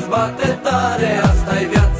Îți bate tare, asta e viața.